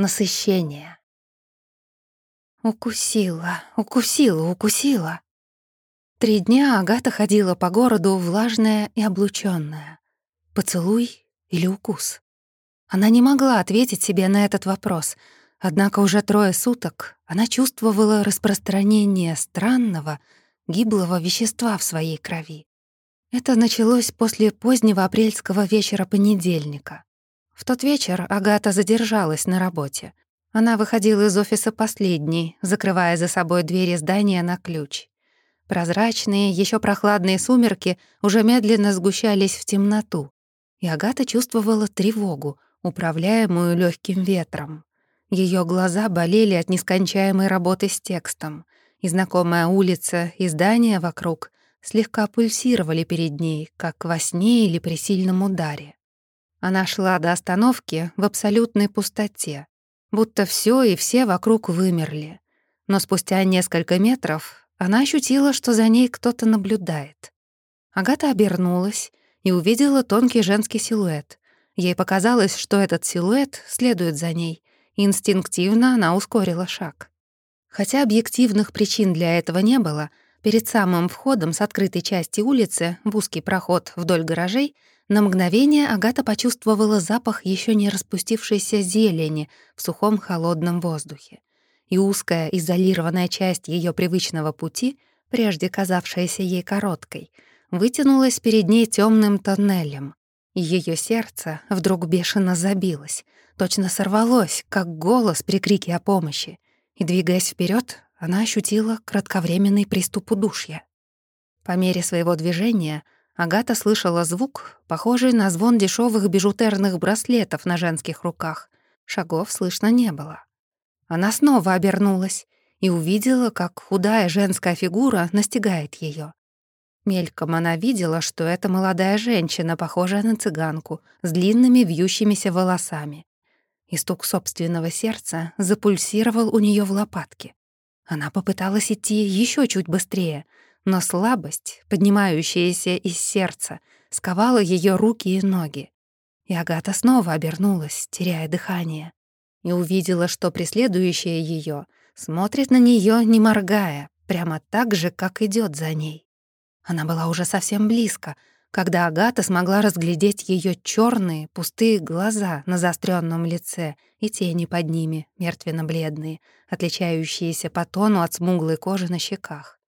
насыщение. Укусила, укусила, укусила. Три дня Агата ходила по городу влажная и облучённая. Поцелуй или укус? Она не могла ответить себе на этот вопрос, однако уже трое суток она чувствовала распространение странного, гиблого вещества в своей крови. Это началось после позднего апрельского вечера понедельника. В тот вечер Агата задержалась на работе. Она выходила из офиса последней, закрывая за собой двери здания на ключ. Прозрачные, еще прохладные сумерки уже медленно сгущались в темноту, и Агата чувствовала тревогу, управляемую легким ветром. Ее глаза болели от нескончаемой работы с текстом, и знакомая улица и здания вокруг слегка пульсировали перед ней, как во сне или при сильном ударе. Она шла до остановки в абсолютной пустоте, будто все и все вокруг вымерли. Но спустя несколько метров она ощутила, что за ней кто-то наблюдает. Агата обернулась и увидела тонкий женский силуэт. Ей показалось, что этот силуэт следует за ней, и инстинктивно она ускорила шаг. Хотя объективных причин для этого не было, перед самым входом с открытой части улицы в узкий проход вдоль гаражей на мгновение Агата почувствовала запах еще не распустившейся зелени в сухом холодном воздухе. И узкая изолированная часть ее привычного пути, прежде казавшаяся ей короткой, вытянулась перед ней темным тоннелем. Ее сердце вдруг бешено забилось, точно сорвалось, как голос при крике о помощи, и, двигаясь вперед, она ощутила кратковременный приступ удушья. По мере своего движения — Агата слышала звук, похожий на звон дешевых бижутерных браслетов на женских руках. Шагов слышно не было. Она снова обернулась и увидела, как худая женская фигура настигает ее. Мельком она видела, что это молодая женщина, похожая на цыганку, с длинными вьющимися волосами. И стук собственного сердца запульсировал у нее в лопатке. Она попыталась идти еще чуть быстрее — но слабость, поднимающаяся из сердца, сковала ее руки и ноги. И Агата снова обернулась, теряя дыхание, и увидела, что преследующая ее смотрит на нее, не моргая, прямо так же, как идет за ней. Она была уже совсем близко, когда Агата смогла разглядеть ее черные, пустые глаза на заостренном лице и тени под ними, мертвенно-бледные, отличающиеся по тону от смуглой кожи на щеках.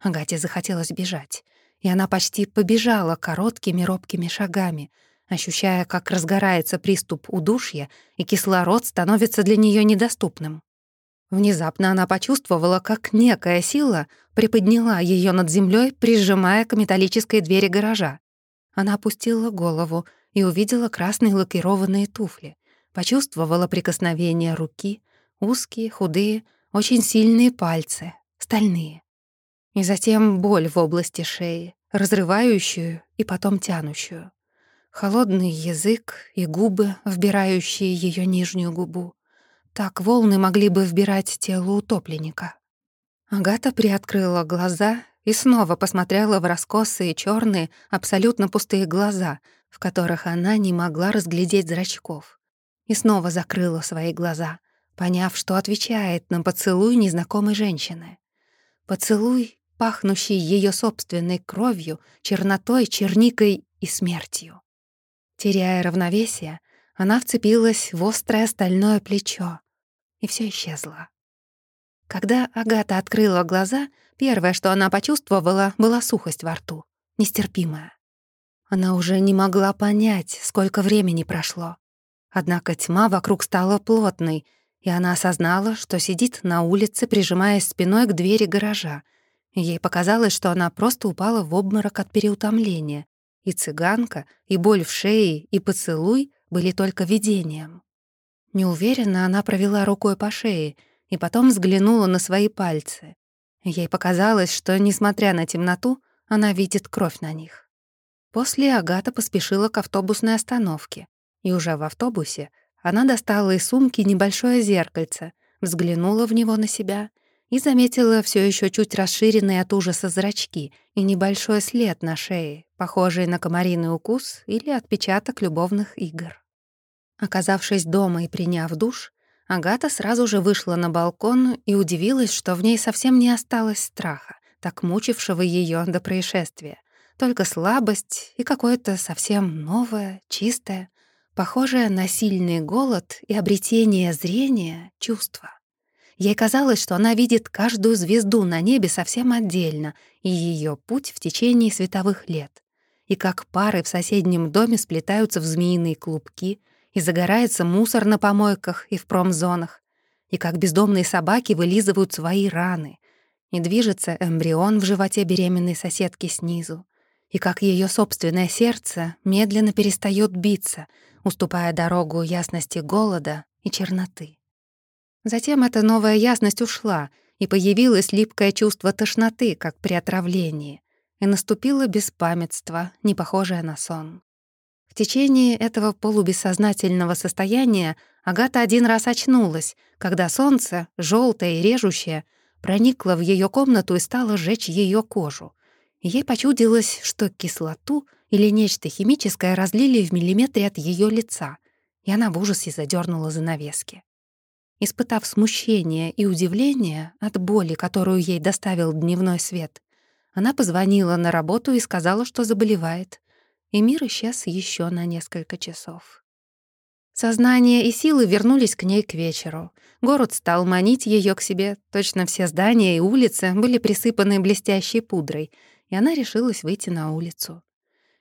Агате захотелось бежать, и она почти побежала короткими робкими шагами, ощущая, как разгорается приступ удушья, и кислород становится для нее недоступным. Внезапно она почувствовала, как некая сила приподняла ее над землей, прижимая к металлической двери гаража. Она опустила голову и увидела красные лакированные туфли, почувствовала прикосновение руки, узкие, худые, очень сильные пальцы, стальные. И затем боль в области шеи, разрывающую и потом тянущую. Холодный язык и губы, вбирающие ее нижнюю губу. Так волны могли бы вбирать тело утопленника. Агата приоткрыла глаза и снова посмотрела в раскосые черные, абсолютно пустые глаза, в которых она не могла разглядеть зрачков. И снова закрыла свои глаза, поняв, что отвечает на поцелуй незнакомой женщины. Поцелуй, пахнущий ее собственной кровью, чернотой, черникой и смертью. Теряя равновесие, она вцепилась в острое стальное плечо, и все исчезло. Когда Агата открыла глаза, первое, что она почувствовала, была сухость во рту, нестерпимая. Она уже не могла понять, сколько времени прошло. Однако тьма вокруг стала плотной, и она осознала, что сидит на улице, прижимаясь спиной к двери гаража, Ей показалось, что она просто упала в обморок от переутомления. И цыганка, и боль в шее, и поцелуй были только видением. Неуверенно она провела рукой по шее и потом взглянула на свои пальцы. Ей показалось, что, несмотря на темноту, она видит кровь на них. После Агата поспешила к автобусной остановке, и уже в автобусе она достала из сумки небольшое зеркальце, взглянула в него на себя и заметила все еще чуть расширенные от ужаса зрачки и небольшой след на шее, похожий на комариный укус или отпечаток любовных игр. Оказавшись дома и приняв душ, Агата сразу же вышла на балкон и удивилась, что в ней совсем не осталось страха, так мучившего ее до происшествия. Только слабость и какое-то совсем новое, чистое, похожее на сильный голод и обретение зрения чувство. Ей казалось, что она видит каждую звезду на небе совсем отдельно и ее путь в течение световых лет. И как пары в соседнем доме сплетаются в змеиные клубки, и загорается мусор на помойках и в промзонах, и как бездомные собаки вылизывают свои раны, и движется эмбрион в животе беременной соседки снизу, и как ее собственное сердце медленно перестает биться, уступая дорогу ясности голода и черноты. Затем эта новая ясность ушла, и появилось липкое чувство тошноты, как при отравлении, и наступило беспамятство, не похожее на сон. В течение этого полубессознательного состояния Агата один раз очнулась, когда солнце, желтое и режущее, проникло в ее комнату и стало жечь ее кожу. ей почудилось, что кислоту или нечто химическое разлили в миллиметре от ее лица, и она в ужасе задернула занавески. Испытав смущение и удивление от боли, которую ей доставил дневной свет, она позвонила на работу и сказала, что заболевает и мир исчез еще на несколько часов. Сознание и силы вернулись к ней к вечеру. Город стал манить ее к себе, точно все здания и улицы были присыпаны блестящей пудрой, и она решилась выйти на улицу.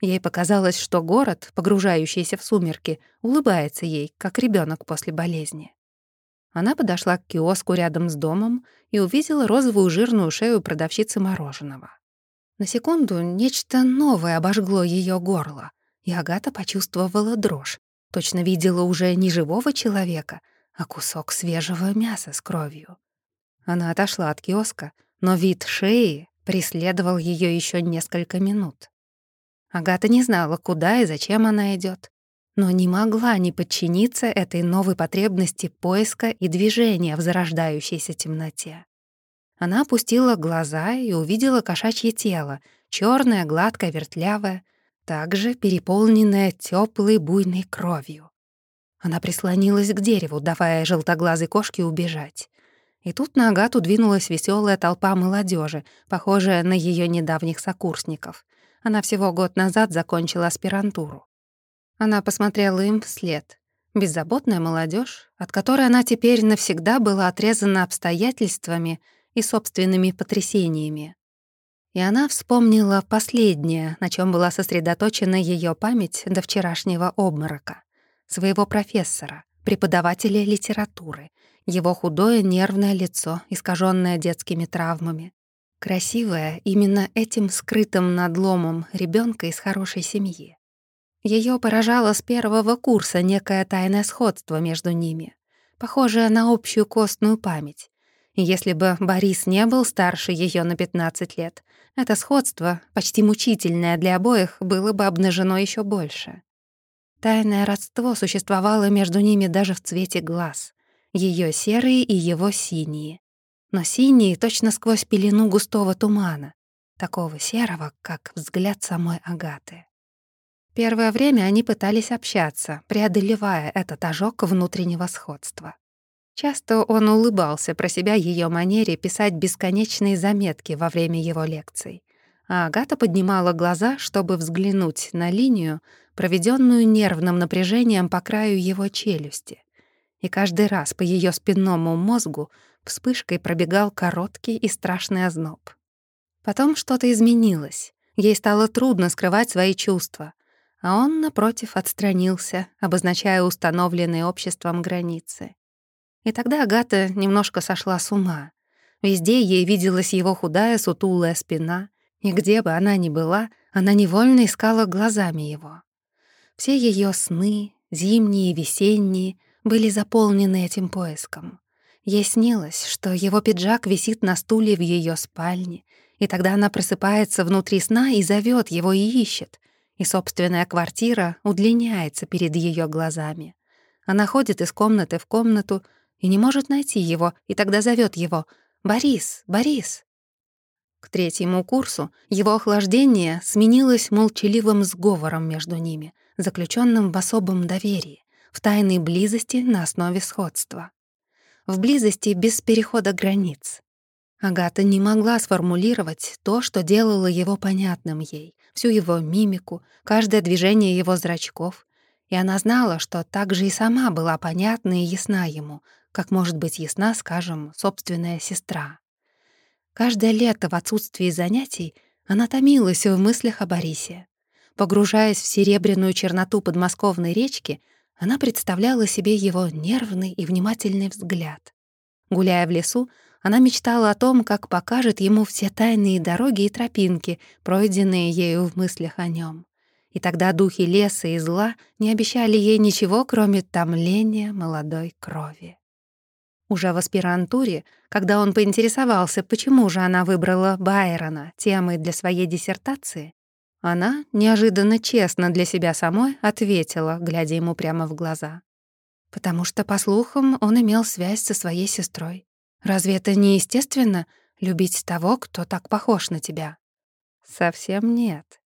Ей показалось, что город, погружающийся в сумерки, улыбается ей, как ребенок после болезни. Она подошла к киоску рядом с домом и увидела розовую жирную шею продавщицы мороженого. На секунду нечто новое обожгло ее горло, и Агата почувствовала дрожь. Точно видела уже не живого человека, а кусок свежего мяса с кровью. Она отошла от киоска, но вид шеи преследовал ее еще несколько минут. Агата не знала, куда и зачем она идет, но не могла не подчиниться этой новой потребности поиска и движения в зарождающейся темноте. Она опустила глаза и увидела кошачье тело, черное, гладкое, вертлявое, также переполненное теплой буйной кровью. Она прислонилась к дереву, давая желтоглазой кошке убежать. И тут на Агату двинулась веселая толпа молодежи, похожая на ее недавних сокурсников. Она всего год назад закончила аспирантуру. Она посмотрела им вслед. Беззаботная молодежь, от которой она теперь навсегда была отрезана обстоятельствами и собственными потрясениями. И она вспомнила последнее, на чем была сосредоточена ее память до вчерашнего обморока. Своего профессора, преподавателя литературы, его худое нервное лицо, искаженное детскими травмами. Красивое именно этим скрытым надломом ребенка из хорошей семьи. Ее поражало с первого курса некое тайное сходство между ними, похожее на общую костную память, если бы Борис не был старше ее на 15 лет, это сходство, почти мучительное для обоих, было бы обнажено еще больше. Тайное родство существовало между ними даже в цвете глаз. Ее серые и его синие. Но синие точно сквозь пелену густого тумана, такого серого, как взгляд самой Агаты. Первое время они пытались общаться, преодолевая этот ожог внутреннего сходства. Часто он улыбался про себя ее манере писать бесконечные заметки во время его лекций. А Агата поднимала глаза, чтобы взглянуть на линию, проведенную нервным напряжением по краю его челюсти. И каждый раз по ее спинному мозгу вспышкой пробегал короткий и страшный озноб. Потом что-то изменилось. Ей стало трудно скрывать свои чувства, а он, напротив, отстранился, обозначая установленные обществом границы. И тогда Агата немножко сошла с ума. Везде ей виделась его худая, сутулая спина, и где бы она ни была, она невольно искала глазами его. Все ее сны, зимние и весенние, были заполнены этим поиском. Ей снилось, что его пиджак висит на стуле в ее спальне, и тогда она просыпается внутри сна и зовет его и ищет, и собственная квартира удлиняется перед ее глазами. Она ходит из комнаты в комнату, и не может найти его, и тогда зовет его «Борис! Борис!». К третьему курсу его охлаждение сменилось молчаливым сговором между ними, заключенным в особом доверии, в тайной близости на основе сходства. в близости без перехода границ. Агата не могла сформулировать то, что делало его понятным ей, всю его мимику, каждое движение его зрачков, и она знала, что так же и сама была понятна и ясна ему, как может быть ясна, скажем, собственная сестра. Каждое лето в отсутствии занятий она томилась в мыслях о Борисе. Погружаясь в серебряную черноту подмосковной речки, она представляла себе его нервный и внимательный взгляд. Гуляя в лесу, она мечтала о том, как покажет ему все тайные дороги и тропинки, пройденные ею в мыслях о нем. И тогда духи леса и зла не обещали ей ничего, кроме томления молодой крови. Уже в аспирантуре, когда он поинтересовался, почему же она выбрала Байрона темой для своей диссертации, она, неожиданно честно для себя самой, ответила, глядя ему прямо в глаза. «Потому что, по слухам, он имел связь со своей сестрой. Разве это не естественно — любить того, кто так похож на тебя?» «Совсем нет».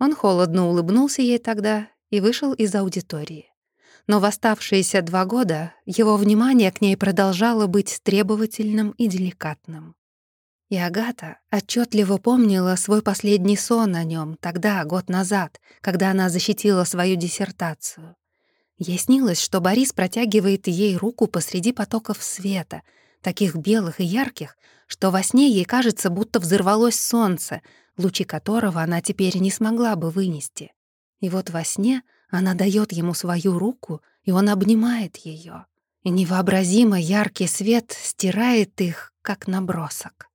Он холодно улыбнулся ей тогда и вышел из аудитории но в оставшиеся два года его внимание к ней продолжало быть требовательным и деликатным. И Агата отчетливо помнила свой последний сон о нем тогда, год назад, когда она защитила свою диссертацию. Ей снилось, что Борис протягивает ей руку посреди потоков света, таких белых и ярких, что во сне ей кажется, будто взорвалось солнце, лучи которого она теперь не смогла бы вынести. И вот во сне она дает ему свою руку, и он обнимает ее, и невообразимо яркий свет стирает их, как набросок.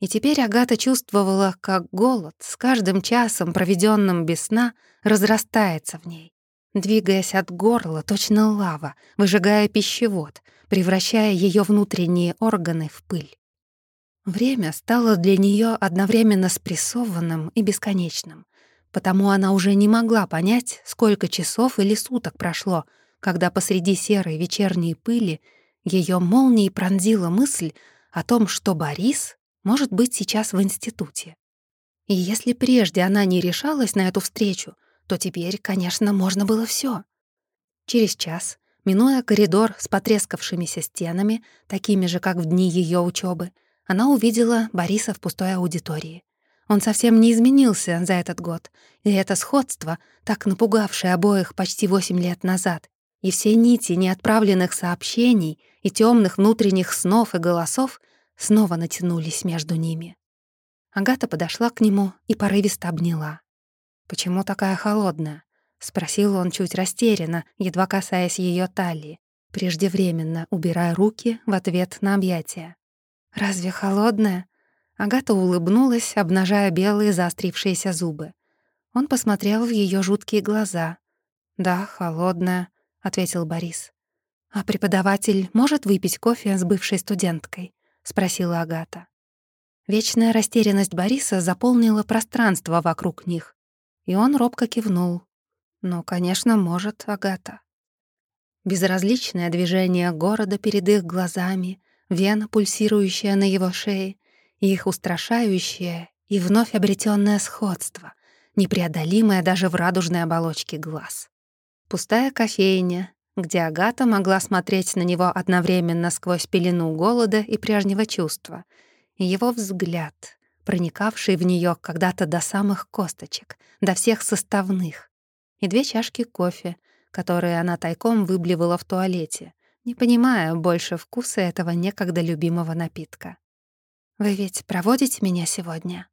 И теперь Агата чувствовала, как голод с каждым часом, проведенным без сна, разрастается в ней, двигаясь от горла, точно лава, выжигая пищевод, превращая ее внутренние органы в пыль. Время стало для нее одновременно спрессованным и бесконечным, Потому она уже не могла понять, сколько часов или суток прошло, когда посреди серой вечерней пыли ее молнией пронзила мысль о том, что Борис может быть сейчас в институте. И если прежде она не решалась на эту встречу, то теперь, конечно, можно было все. Через час, минуя коридор с потрескавшимися стенами, такими же, как в дни ее учебы, она увидела Бориса в пустой аудитории. Он совсем не изменился за этот год, и это сходство, так напугавшее обоих почти восемь лет назад, и все нити неотправленных сообщений и темных внутренних снов и голосов снова натянулись между ними. Агата подошла к нему и порывисто обняла. «Почему такая холодная?» — спросил он чуть растерянно, едва касаясь ее талии, преждевременно убирая руки в ответ на объятия. «Разве холодная?» Агата улыбнулась, обнажая белые заострившиеся зубы. Он посмотрел в ее жуткие глаза. «Да, холодная», — ответил Борис. «А преподаватель может выпить кофе с бывшей студенткой?» — спросила Агата. Вечная растерянность Бориса заполнила пространство вокруг них, и он робко кивнул. «Ну, конечно, может, Агата». Безразличное движение города перед их глазами, вена, пульсирующая на его шее, их устрашающее и вновь обретенное сходство, непреодолимое даже в радужной оболочке глаз. Пустая кофейня, где Агата могла смотреть на него одновременно сквозь пелену голода и прежнего чувства, и его взгляд, проникавший в нее когда-то до самых косточек, до всех составных, и две чашки кофе, которые она тайком выблевала в туалете, не понимая больше вкуса этого некогда любимого напитка. Вы ведь проводите меня сегодня?»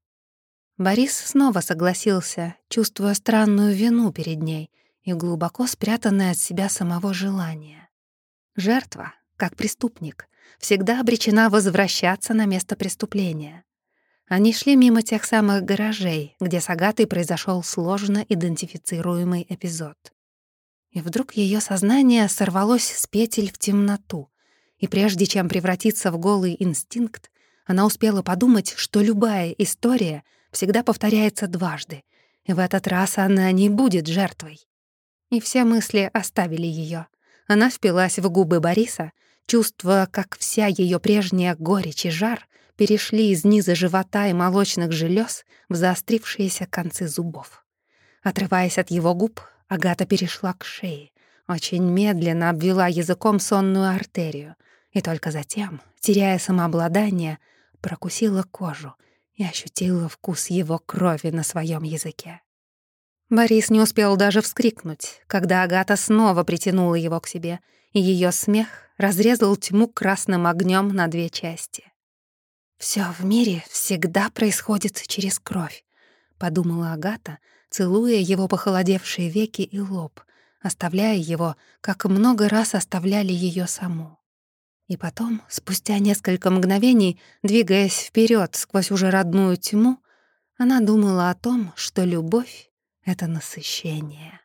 Борис снова согласился, чувствуя странную вину перед ней и глубоко спрятанное от себя самого желание. Жертва, как преступник, всегда обречена возвращаться на место преступления. Они шли мимо тех самых гаражей, где с Агатой произошел сложно идентифицируемый эпизод. И вдруг ее сознание сорвалось с петель в темноту, и прежде чем превратиться в голый инстинкт, она успела подумать, что любая история всегда повторяется дважды, и в этот раз она не будет жертвой. И все мысли оставили ее. Она впилась в губы Бориса, чувствуя, как вся ее прежняя горечь и жар перешли из низа живота и молочных желез в заострившиеся концы зубов. Отрываясь от его губ, Агата перешла к шее, очень медленно обвела языком сонную артерию, и только затем, теряя самообладание, прокусила кожу и ощутила вкус его крови на своем языке. Борис не успел даже вскрикнуть, когда Агата снова притянула его к себе, и ее смех разрезал тьму красным огнем на две части. Все в мире всегда происходит через кровь», — подумала Агата, целуя его похолодевшие веки и лоб, оставляя его, как много раз оставляли ее саму. И потом, спустя несколько мгновений, двигаясь вперед сквозь уже родную тьму, она думала о том, что любовь — это насыщение.